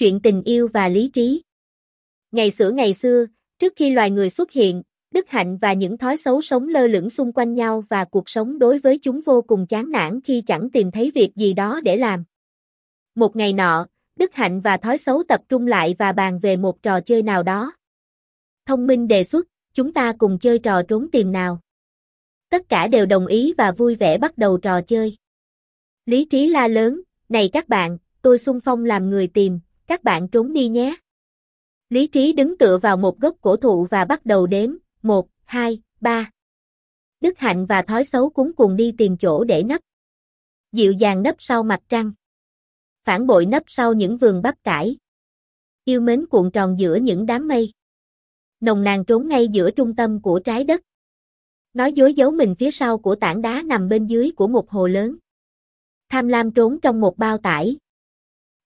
Chuyện tình yêu và lý trí Ngày xưa ngày xưa, trước khi loài người xuất hiện, đức hạnh và những thói xấu sống lơ lửng xung quanh nhau và cuộc sống đối với chúng vô cùng chán nản khi chẳng tìm thấy việc gì đó để làm. Một ngày nọ, đức hạnh và thói xấu tập trung lại và bàn về một trò chơi nào đó. Thông minh đề xuất, chúng ta cùng chơi trò trốn tìm nào. Tất cả đều đồng ý và vui vẻ bắt đầu trò chơi. Lý trí la lớn, này các bạn, tôi xung phong làm người tìm, các bạn trốn đi nhé. Lý trí đứng tựa vào một gốc cổ thụ và bắt đầu đếm, 1, 2, 3. Đức hạnh và thói xấu cuốn cùng đi tìm chỗ để nấp. Dịu dàng nấp sau mặt trăng. Phản bội nấp sau những vườn bắp cải. Yêu mến cuộn tròn giữa những đám mây. Nồng nàn trốn ngay giữa trung tâm của trái đất. Nói dối giấu mình phía sau của tảng đá nằm bên dưới của một hồ lớn. Tham lam trốn trong một bao tải.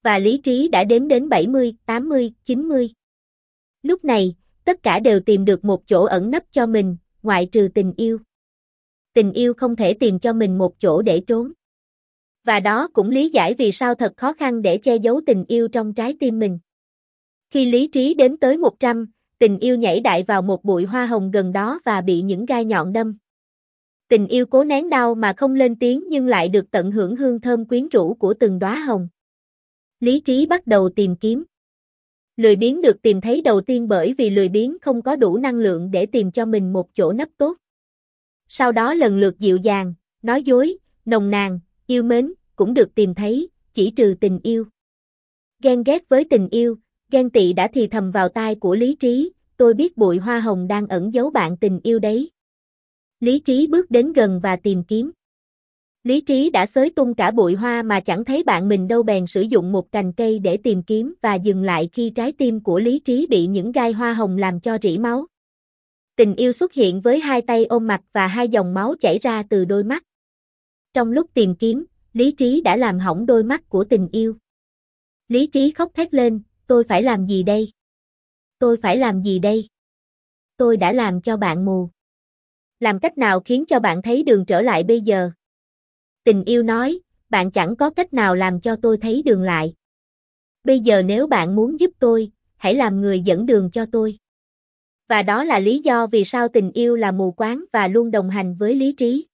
Và lý trí đã đếm đến 70, 80, 90. Lúc này, tất cả đều tìm được một chỗ ẩn nấp cho mình, ngoại trừ tình yêu. Tình yêu không thể tìm cho mình một chỗ để trốn. Và đó cũng lý giải vì sao thật khó khăn để che giấu tình yêu trong trái tim mình. Khi lý trí đến tới 100, tình yêu nhảy đại vào một bụi hoa hồng gần đó và bị những gai nhọn đâm. Tình yêu cố nén đau mà không lên tiếng nhưng lại được tận hưởng hương thơm quyến rũ của từng đóa hồng. Lý trí bắt đầu tìm kiếm. Lười biếng được tìm thấy đầu tiên bởi vì lười biếng không có đủ năng lượng để tìm cho mình một chỗ nấp tốt. Sau đó lần lượt dịu dàng, nói dối, nồng nàn, yêu mến, cũng được tìm thấy, chỉ trừ tình yêu. Ghen ghét với tình yêu, ghen tị đã thì thầm vào tai của lý trí, tôi biết bụi hoa hồng đang ẩn giấu bạn tình yêu đấy. Lý trí bước đến gần và tìm kiếm. Lý trí đã xới tung cả bụi hoa mà chẳng thấy bạn mình đâu bèn sử dụng một cành cây để tìm kiếm và dừng lại khi trái tim của lý trí bị những gai hoa hồng làm cho rỉ máu. Tình yêu xuất hiện với hai tay ôm mặt và hai dòng máu chảy ra từ đôi mắt. Trong lúc tìm kiếm, lý trí đã làm hỏng đôi mắt của tình yêu. Lý trí khóc thét lên, tôi phải làm gì đây? Tôi phải làm gì đây? Tôi đã làm cho bạn mù. Làm cách nào khiến cho bạn thấy đường trở lại bây giờ? Tình yêu nói, bạn chẳng có cách nào làm cho tôi thấy đường lại. Bây giờ nếu bạn muốn giúp tôi, hãy làm người dẫn đường cho tôi. Và đó là lý do vì sao tình yêu là mù quáng và luôn đồng hành với lý trí.